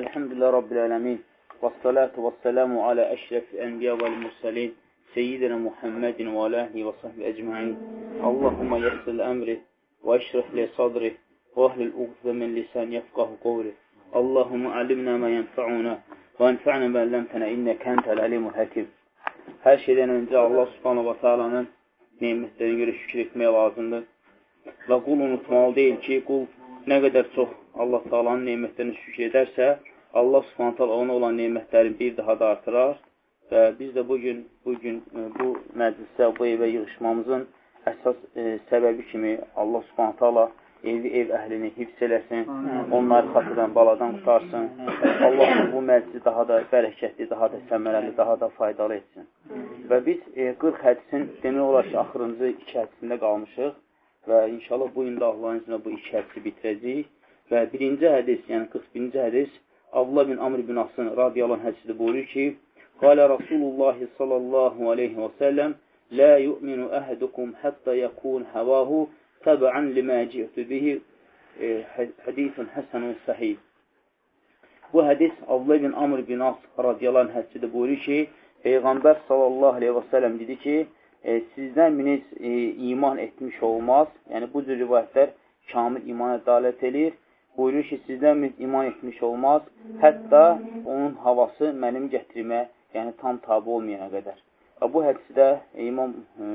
Elhamdülillah Rabbil Ələmin. Və salatu və selamu alə əşrəfi ənbiya və mürsəlin. Seyyidina Muhammedin və aləhi və sahbi əcmain. Allahumma yəssil əmri və əşrəf li sadri və əhlil uqzə min lisan yəfqahu qovri. Allahumma alimna mə yənfa'una və ənfa'na mə əlləmtənə innəkə əntəl əlimul həkim. Hər şeydən öncə Allah subhanahu və teala'nın nemətlərinə görə şükür etmək lazımdır. Və qul unutmalı deyil ki, qul nə qədər çox Allah Taala'nın nemətlərinə şükür edərsə, Allah Subhanahu taala ona olan nemətlərini bir daha da artırar və biz də bu gün bu gün e, bu məclisə, bu evə yığılmamızın əsas e, səbəbi kimi Allah Subhanahu taala evi, ev əhlini hifz eləsin, onları xatırdan, baladan qutarsın. Allah bu məclisi daha da bərəkətli, daha da səmərəli, daha da faydalı etsin. Və biz e, 40 hədisin demək olar ki, axırıncı iki hədisində qalmışıq və inşallah bu gün də Allahın iznilə bu iki hədisi bitirəcəyik. Və birinci hədis, yəni 41-ci hədis Abdullah bin Amr bin Asın radiyallahu hədisdə buyurur ki, Qalə Rasulullah sallallahu aleyhi və səlləm Lə yu'minu əhədukum həttə yəkun həvahu təbəən limə ci'tu bihi e, hədisun həsənun səhih. Bu hədis Abdullah bin Amr bin As radiyallahu hədisdə buyurur ki, Peyğəmbər sallallahu aleyhi və səlləm dedi ki, e, sizdən biriniz e, iman etmiş olmaz. Yəni bu cür rivayətlər kamil imana dalət edir buyurur ki, sizdən biz iman etmiş olmaz, hətta onun havası mənim gətirmə, yəni tam tabi olmayana qədər. Və bu hədisdə İmam e,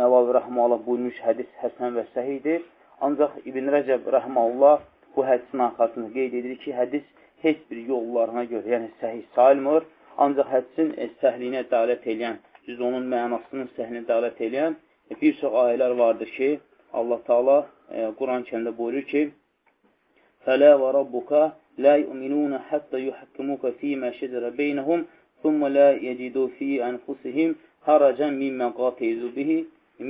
Nəvavi Rəhmallah buyurmuş hədis həsən və səhidir. Ancaq İbn Rəcəb Rəhmallah bu hədisin arxasında qeyd edir ki, hədis heç bir yollarına görə, yəni səhih sayılmır. Ancaq hədisin e, səhliyinə dalət edən, düz onun mənasının səhini dəalət edən e, bir çox ayələr vardır ki, Allah Taala e, Quran-Kərimdə buyurur ki: "Fələ və rabbuka la yu'minuna hatta yuhakkimuka fima shajara baynahum, thumma la yajidu fi anfusihim haracan mimma qatayu bihi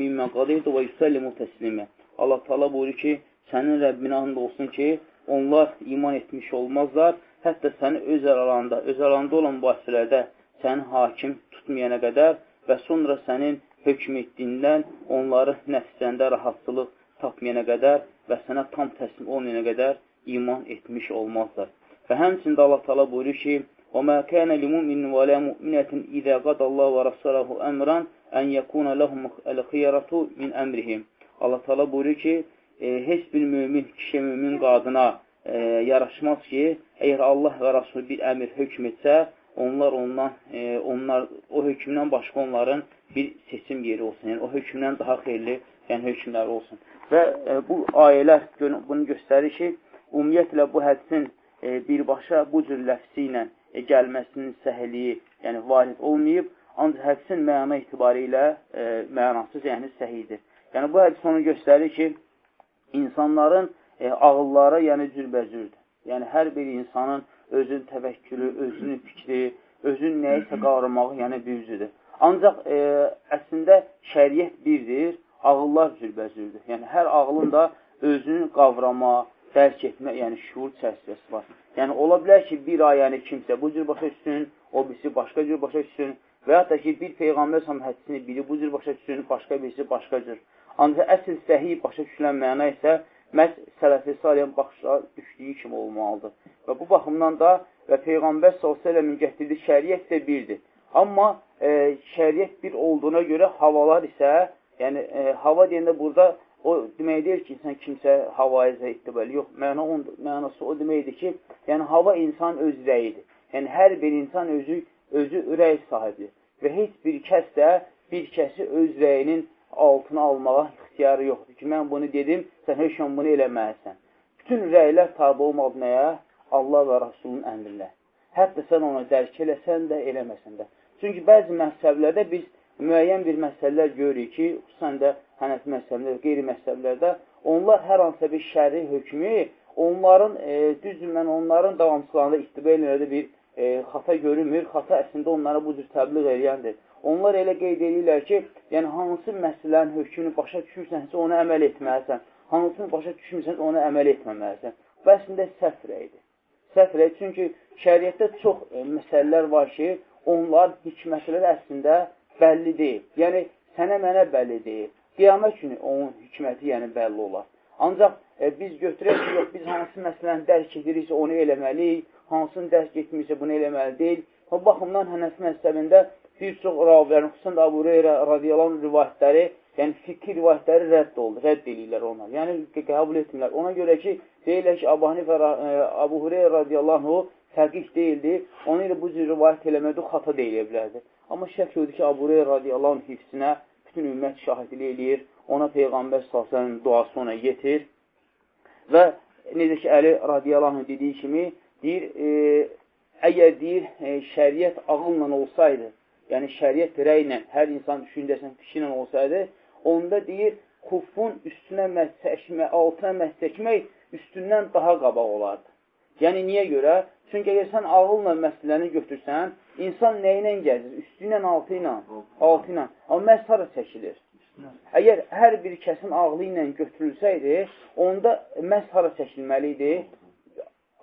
mimma qadaytu və yusallimu təslimə." Allah Taala buyurur ki, sənin Rəbbinə and olsun ki, onlar iman etmiş olmazlar, hətta səni öz aralarında, öz aralarında olan mübahisələrdə səni hakim tutmayana qədər və sonra sənin hökm etdiyindən onları nəfsəndə rahatsızlıq tapmayana qədər və sənə tam təslim olmayana qədər iman etmiş olmazlar. Və həmçində Allah Taala buyurur ki: "Və mə kana limu'minin və la mu'minatin izə qadallahu və rasulahu əmran an yakuna lahum al-xiyaratu min əmrihim." Allah Taala buyurur ki, e, heç bir mömin kişi, mömin qadına e, yaraşmaz ki, əgər Allah və Rasul bir əmr hökm etsə, onlar ondan, e, onlar o hökmdən başqa onların bir seçim yeri olsun. Yəni o hökmdən daha xeyirli, yəni hökmlər olsun. Və e, bu ayələr bunu göstərir ki, ümumiyyətlə bu hədisin e, birbaşa bu cür ləfsi ilə e, gəlməsinin səhiliyi, yəni varid olmayıb, ancaq hədisin məna etibarı ilə e, mənasız, yəni səhidir. Yəni bu hədis onu göstərir ki, insanların e, ağılları yəni cürbəcürdür. Yəni hər bir insanın özün təvəkkülü, özünün fikri, özün nəyisə qavramağı, yəni bircüdür. Ancaq e, əslində şəriət birdir, ağıllar cürbəcürdür. Yəni hər ağılın da özünü qavrama, dərk etmə, yəni şuur çərçivəsi var. Yəni, ola bilər ki, bir ayəni kimsə bu cür başa düşsün, o birisi başqa cür başa düşsün və yaxud da ki, bir Peyğəmbər sam hədisini biri bu cür başa düşsün, başqa birisi başqa cür. Ancaq əsl səhi başa düşülən məna isə məhz sələfi saliyyən başa düşdüyü kimi olmalıdır. Və bu baxımdan da və Peyğəmbər s.ə.v-in gətirdiyi şəriət də birdir. Amma e, şəriət bir olduğuna görə havalar isə, yəni e, hava deyəndə burada O demək deyir ki, insan kimsə havaya zəiddir, bəli. Yox, məna on, mənası o deməkdir ki, yəni hava insan öz rəyidir. Yəni hər bir insan özü özü ürək sahibidir və heç bir kəs də bir kəsi öz rəyinin altına almağa ixtiyarı yoxdur ki, mən bunu dedim, sən heç an bunu eləməlisən. Bütün rəylər tabi olmalı nəyə? Allah və Rasulun əmrinlə. Hətta sən onu dərk eləsən də, eləməsən də. Çünki bəzi məhzəblərdə biz müəyyən bir məsələlər görürük ki, xüsusən də hənəfi məsələlərdə, qeyri-məsələlərdə, onlar hər hansısa bir şəri hökmü, onların, e, düzdür, mən onların davamçılarında istiba elədə bir e, xata görünmür, xata əslində onlara bu cür təbliğ eləyəndir. Onlar elə qeyd edirlər ki, yəni hansı məsələnin hökmünü başa düşürsənsə, ona əməl etməlisən, hansını başa düşmürsən, ona əməl etməməlisən. Bu əslində səhv rəydir. Səhv rəy, çünki şəriətdə çox e, məsələlər var ki, onlar hikmətlər əslində bəlli deyil. Yəni, sənə mənə bəlli deyil. Qiyamət günü onun hikməti yəni bəlli olar. Ancaq e, biz götürək ki, yox, biz hansı məsələni dərk ediriksə onu eləməliyik, hansını dərk etmirsə bunu eləməli deyil. O baxımdan Hənəfi məzhəbində bir çox ravilərin, xüsusən də Abu Hüreyrə radiyalan rivayətləri, yəni fikir rivayətləri rədd oldu, rədd edirlər onlar. Yəni qəbul etmirlər. Ona görə ki, deyirlər ki, Abu Hanifə, e, Abu Hüreyrə radiyallahu fəqih deyildi, onu ilə bu cür rivayət eləməkdə xata deyilə bilərdi. Amma şək yoxdur ki, Abu Hüreyrə radiyallahu hifzinə bütün ümmət şahidlik eləyir, ona Peyğəmbər salsının duası ona yetir və necə ki, Əli radiyallahu dediyi kimi, deyir, e, əgər deyir, e, şəriət ağılla olsaydı, yəni şəriət rəylə, hər insan düşüncəsinin fikirlə olsaydı, onda deyir, xufun üstünə məhsəkmək, altına məhsəkmək üstündən daha qabaq olardı. Yəni, niyə görə? Çünki əgər sən ağılla məsələni götürsən, insan nə ilə gəzir? Üstü ilə, altı ilə, altı ilə. Amma məhz hara çəkilir? Əgər hər bir kəsin ağlı ilə götürülsəydi, onda məhz hara çəkilməli idi?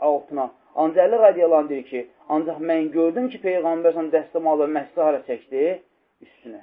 Altına. Ancaq Əli radiyalan deyir ki, ancaq mən gördüm ki, Peyğəmbər sən dəstəmalı məhsi hara çəkdi? Üstünə.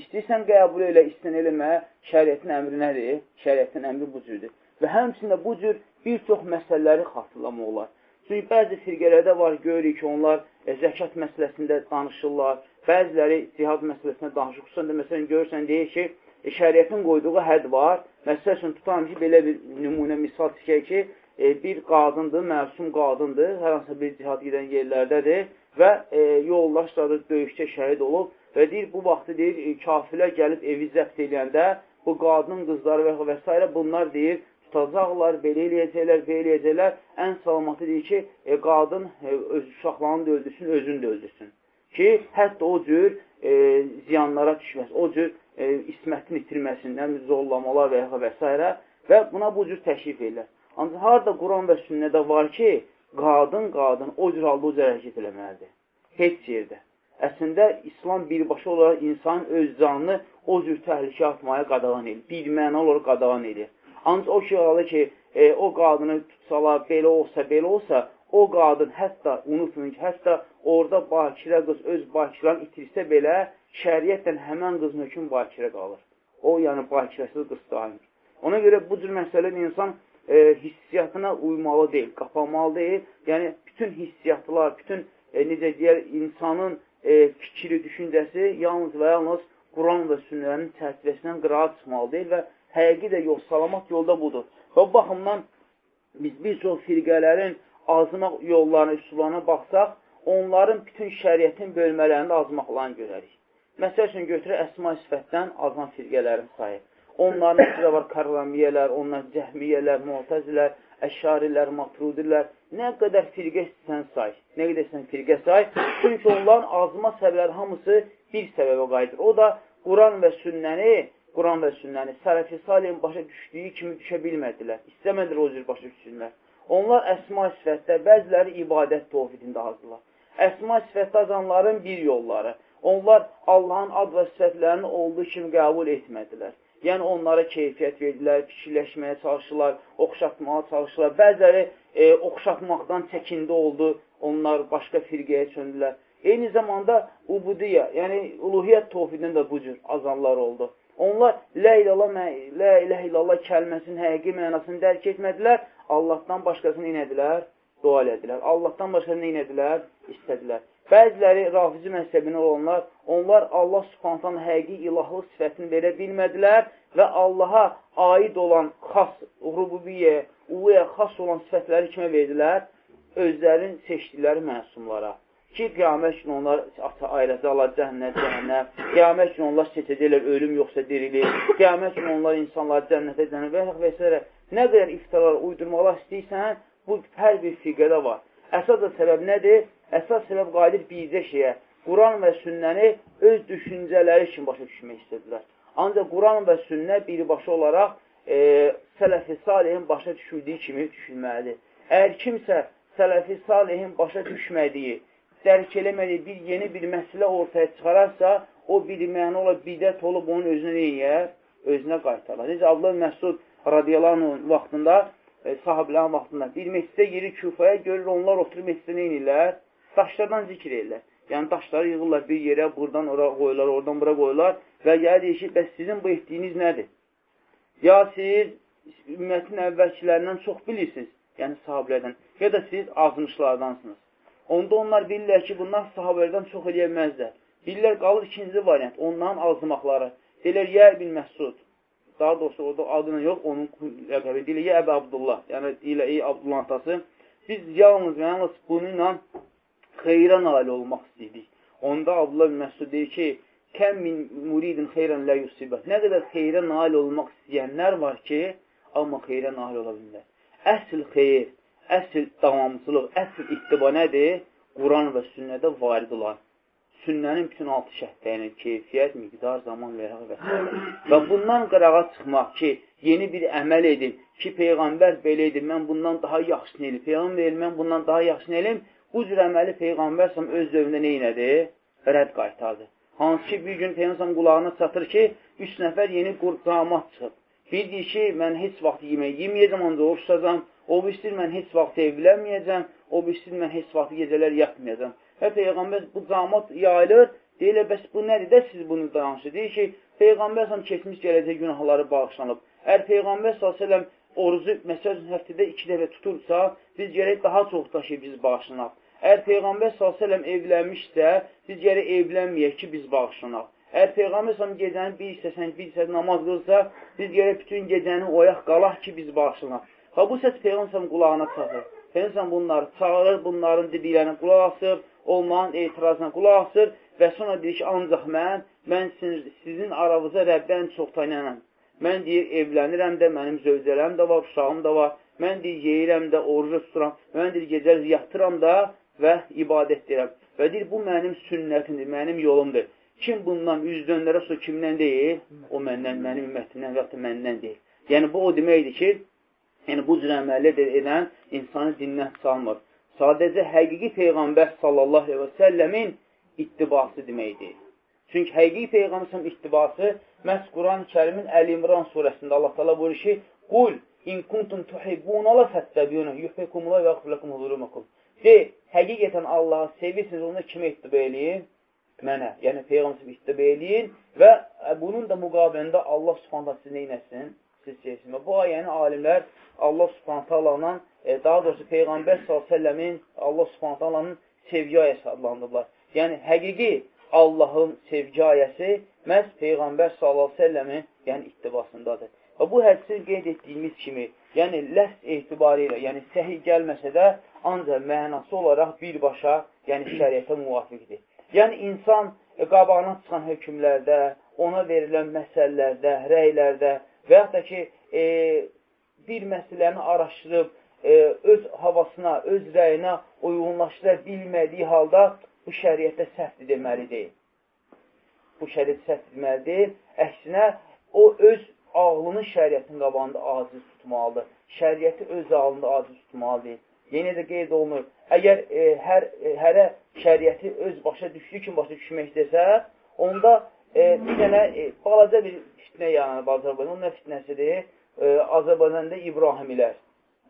İstəyirsən qəbul elə, istəyirsən eləmə, şəriətin əmri nədir? Şəriətin əmri bu cürdür. Və həmçində bu cür bir çox məsələləri xatırlamaq olar. Çünki bəzi firqələrdə var, görürük ki, onlar e, zəkat məsələsində danışırlar, bəziləri cihad məsələsində danışır. Xüsusən də, məsələn, görürsən, deyir ki, e, şəriətin qoyduğu hədd var. Məsəl üçün, tutalım ki, belə bir nümunə misal tikək ki, e, bir qadındır, məsum qadındır, hər hansı bir cihad gedən yerlərdədir və e, yoldaşlardır, döyüşdə şəhid olub və deyir, bu vaxtı deyir, e, kafirlər gəlib evi zəbt edəndə bu qadın qızları və, və s. bunlar deyir, tutacaqlar, belə eləyəcəklər, belə eləyəcəklər. Ən salamatı deyir ki, e, qadın e, öz uşaqlarını da öldürsün, özünü də öldürsün. Ki, hətta o cür e, ziyanlara düşməz, o cür e, ismətin itirməsindən zorlamalar və ya və s. və buna bu cür təşrif edirlər. Ancaq harada Quran və sünnədə var ki, qadın, qadın o cür halda o cür hərəkət eləməlidir. Heç yerdə. Əslində, İslam birbaşa olaraq insanın öz canını o cür təhlükə atmaya qadağan edir. Bir məna olaraq qadağan edir. Ancaq o şey olaraq ki, e, o qadını tutsalar, belə olsa, belə olsa, o qadın hətta, unutmayın ki, hətta orada bakirə qız öz bakirəni itirsə belə, şəriyyətlə həmən qızın hökm bakirə qalır. O, yəni bakirəsiz qız daimir. Ona görə bu cür məsələdə insan e, hissiyatına uymalı deyil, qapanmalı deyil. Yəni, bütün hissiyatlar, bütün e, necə deyər, insanın e, fikri, düşüncəsi yalnız və yalnız Quran və sünnələrin çərçivəsindən qırağa çıxmalı deyil və həqiqi də yol, salamat yolda budur. Və baxımdan biz bir çox firqələrin azmaq yollarına, üsullarına baxsaq, onların bütün şəriyyətin bölmələrində azmaqlarını görərik. Məsəl üçün götürək əsma sifətdən azan firqələrin sayı. Onların içində var karramiyələr, onlar cəhmiyələr, muhtəzilər, əşarilər, matrudilər. Nə qədər firqə sən say, nə qədər sən firqə say. Çünki onların azma səbəbləri hamısı bir səbəbə qayıdır. O da Quran və sünnəni, Quran və sünnəni sələfi salihin başa düşdüyü kimi düşə bilmədilər. İstəmədilər o cür başa düşsünlər. Onlar əsma sifətdə, bəziləri ibadət tovhidində azdılar. Əsma sifətdə azanların bir yolları. Onlar Allahın ad və sifətlərini olduğu kimi qəbul etmədilər. Yəni, onlara keyfiyyət verdilər, fikirləşməyə çalışırlar, oxşatmağa çalışırlar. Bəzələri e, oxşatmaqdan çəkindi oldu, onlar başqa firqəyə çöndülər. Eyni zamanda ubudiyyə, yəni uluhiyyət tovhidən də bu cür azanlar oldu. Onlar lə ilallah, lə iləh illallah kəlməsinin həqiqi mənasını dərk etmədilər, Allahdan başqasını inədilər, dua elədilər. Allahdan başqasını inədilər, istədilər. Bəziləri rafizi məzhəbinə olanlar, onlar Allah subhantan həqiqi ilahlıq sifətini verə bilmədilər və Allaha aid olan xas, rububiyyə, uluyə xas olan sifətləri kimə verdilər? Özlərin seçdikləri məsumlara. Ki, qiyamət üçün onlar ayracaqlar cəhənnət, cəhənnəm. Qiyamət üçün onlar seçəcəklər ölüm yoxsa dirilir. Qiyamət üçün onlar insanlar cənnətə, cənnət və s. Nə qədər iftarar uydurmalar istəyirsən, bu hər bir fiqədə var. Əsas da səbəb nədir? Əsas səbəb qayıdır bircə şeyə. Quran və sünnəni öz düşüncələri kimi başa düşmək istədilər. Ancaq Quran və sünnə birbaşa olaraq e, sələfi salihin başa düşüldüyü kimi düşünməlidir. Əgər kimsə sələfi salihin başa düşmədiyi, dərk eləmədiyi bir yeni bir məsələ ortaya çıxararsa, o bilməyən ola bidət olub onun özünə neyər? Özünə qaytarlar. Necə Allah Məsud radiyalarının vaxtında, e, sahabilərin vaxtında bir məsələ yeri küfaya görür, onlar oturub məsələ neynirlər? Daşlardan zikr edirlər. Yəni, daşları yığırlar bir yerə, buradan ora qoyurlar, oradan bura qoyurlar və deyir ki, bəs sizin bu etdiyiniz nədir? Ya siz ümmətin əvvəlkilərindən çox bilirsiniz, yəni sahabələrdən, ya da siz azmışlardansınız. Onda onlar bilirlər ki, bunlar sahabələrdən çox eləyəməzlər. Bilirlər, qalır ikinci variant, onların azmaqları. Deyirlər, yə bin Məsud, daha doğrusu orada adına yox, onun rəqəbi deyirlər, yə Əbə Abdullah, yəni deyirlər, ey Abdullah atası, biz yalnız yalnız bununla xeyrə nail olmaq istəyirik. Onda Abdullah bin Məsud deyir ki, Kəm min muridin xeyrən lə yusibə. Nə qədər xeyrə nail olmaq istəyənlər var ki, amma xeyrə nail ola bilmir. Əsl xeyr, əsl davamsılıq, əsl ittiba nədir? Quran və sünnədə varid olan. Sünnənin bütün altı şərtlərini, keyfiyyət, miqdar, zaman və və. Və bundan qırağa çıxmaq ki, yeni bir əməl edin ki, Peyğəmbər belə edin, mən bundan daha yaxşını elim, Peyğəmbər elim, mən bundan daha yaxşını elim, bu cür əməli Peyğəmbər öz dövründə nə elədi? Rədd qaytardı. Hansı ki, bir gün Peyyəmsən qulağına çatır ki, üç nəfər yeni damat çıxıb. Bir deyir ki, mən heç vaxt yemək yeməyəcəm, ancaq oruç tutacam. O birisir, mən heç vaxt evlənməyəcəm. O birisir, mən heç vaxt gecələr yatmayacam. Və Peyğəmbər bu damat yayılır. Deyirlər, bəs bu nədir də siz bunu danışır? Deyir ki, Peyğəmbər səhəm keçmiş gələcək günahları bağışlanıb. Əgər Peyğəmbər s.ə.v orucu, məsələn, həftədə iki dəfə tutursa, biz gərək daha çox da ki, biz bağışlanaq. Əgər Peyğəmbər s.ə.v evlənmişsə, biz gərək evlənməyək ki, biz bağışlanaq. Əgər Peyğəmbər s.ə.v gecəni bir hissəsən, bir hissəsən namaz qılsa, biz gərək bütün gecəni oyaq qalaq ki, biz bağışlanaq. Ha, bu səs Peyğəmbər qulağına çatır. Peyğəmbər bunları çağırır, bunların dibirlərinə qulaq asır, onların etirazına qulaq asır və sonra deyir ki, ancaq mən, mən sizin, sizin aranızda Rəbdən çox tanıyanam. Mən deyir, evlənirəm də, mənim zövcələrim də var, uşağım da var. Mən deyir, yeyirəm də, orucu tuturam. Mən deyir, gecə yatıram da, və ibadət edirəm. Və deyir, bu mənim sünnətimdir, mənim yolumdur. Kim bundan üz döndərə su kimdən deyil? O məndən, mənim ümmətimdən və ya məndən deyil. Yəni, bu o deməkdir ki, yəni, bu cür əmələ edən insanı dindən salmır. Sadəcə həqiqi Peyğəmbər sallallahu aleyhi və səlləmin ittibası deməkdir. Çünki həqiqi Peyğəmbərin ittibası məhz Quran-ı kərimin Əl-İmran surəsində Allah tala buyurur ki, Qul in kuntum tuhibbuna la fattabi'una yuhibbukumullah və yaghfir lakum zunubakum. De, həqiqətən Allahı sevirsiniz, onu kimə ittibə eləyin? Mənə, yəni Peyğəmbər ittibə eləyin və bunun da müqabilində Allah subhanətə siz neynəsin? Siz sevsin. Və bu ayəni alimlər Allah subhanətə alanın, e, daha doğrusu Peyğəmbər s.ə.v-in Allah subhanətə alanın sevgi ayəsi adlandırırlar. Yəni, həqiqi Allahın sevgi ayəsi məhz Peyğəmbər s.ə.v-in yəni ittibasındadır. Və bu hədisi qeyd etdiyimiz kimi, yəni ləhs etibarı ilə, yəni səhi gəlməsə də ancaq mənası olaraq birbaşa, yəni şəriətə müvafiqdir. Yəni, insan e, qabağına çıxan hökmlərdə, ona verilən məsələlərdə, rəylərdə və yaxud da ki, e, bir məsələni araşdırıb, e, öz havasına, öz rəyinə uyğunlaşdıra bilmədiyi halda bu şəriətdə səhvdir deməli deyil. Bu şəriət səhv deməli deyil. Əksinə, o öz ağlını şəriətin qabağında aciz tutmalıdır. Şəriəti öz ağlında aciz tutmalı deyil. Yenə də qeyd olunur, əgər e, hər, e, hərə şəriəti öz başa düşdüyü kimi başa düşmək istəsə, onda e, bir dənə e, balaca bir fitnə yaranır Azərbaycan. Onun nə fitnəsidir? E, Azərbaycanda İbrahimilər.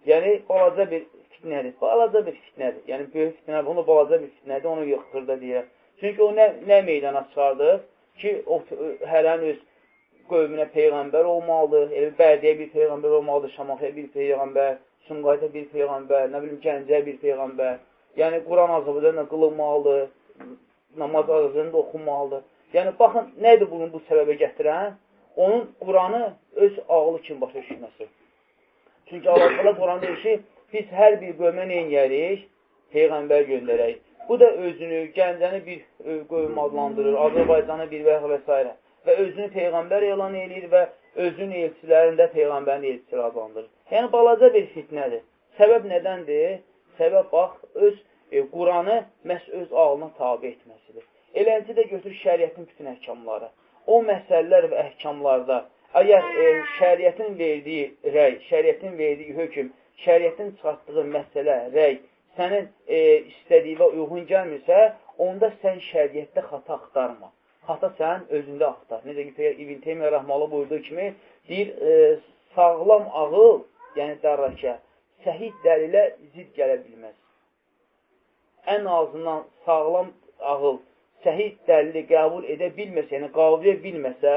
Yəni, balaca bir fitnədir. Balaca bir fitnədir. Yəni, böyük fitnə, onu balaca bir fitnədir, onu yıxdır da deyir. Çünki o nə, nə meydana çıxardır ki, o hərən öz qövmünə peyğəmbər olmalıdır, elə bərdiyə bir peyğəmbər olmalıdır, şamaxıya bir peyğəmbər, Sumqayıta bir peyğəmbər, nə bilim, Gəncəyə bir peyğəmbər. Yəni, Quran Azərbaycanla qılınmalıdır, namaz Azərbaycanla oxunmalıdır. Yəni, baxın, nədir bunun bu səbəbə gətirən? Onun Quranı öz ağlı kimi başa düşməsi. Çünki Allah-u Quran deyir ki, biz hər bir qövmə neynəyərik? Peyğəmbər göndərək. Bu da özünü, Gəncəni bir qövm adlandırır, Azərbaycanı bir və və s. Və özünü Peyğəmbər elan edir və özünün elçilərində Peyğəmbərin elçiləri adlandırır. Yəni, balaca bir fitnədir. Səbəb nədəndir? Səbəb, bax, öz e, Quranı məhz öz ağlına tabi etməsidir. Eləcə də götür şəriətin bütün əhkamları. O məsələlər və əhkamlarda əgər e, şəriətin verdiyi rəy, şəriətin verdiyi hökm, şəriətin çıxartdığı məsələ, rəy sənin e, istədiyinə uyğun gəlmirsə, onda sən şəriətdə xata axtarma. Xata sən özündə axtar. Necə ki, İbn Teymiyyə rəhmalı buyurduğu kimi, deyir, e, sağlam ağıl yəni dərrakə, səhid dəlilə zid gələ bilməz. Ən azından sağlam ağıl, səhid dəlili qəbul edə bilməsə, yəni qavriyə bilməsə,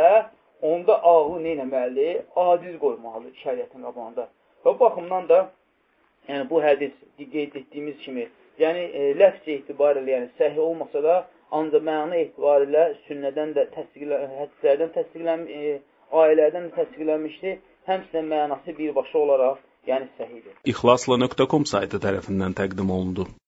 onda ağlı nə etməlidir? Aciz qoymalıdır şəriətin qabağında. Və baxımdan da yəni bu hədis qeyd etdiyimiz kimi, yəni e, ləfz etibarilə, yəni səhih olmasa da, ancaq məna etibarilə sünnədən də təsdiqlə, hədislərdən təsdiqlən, e, ayələrdən də təsdiqlənmişdir. Həmçinin mənası birbaşa olaraq yəni səhihdir. İxlasla.com saytı tərəfindən təqdim olundu.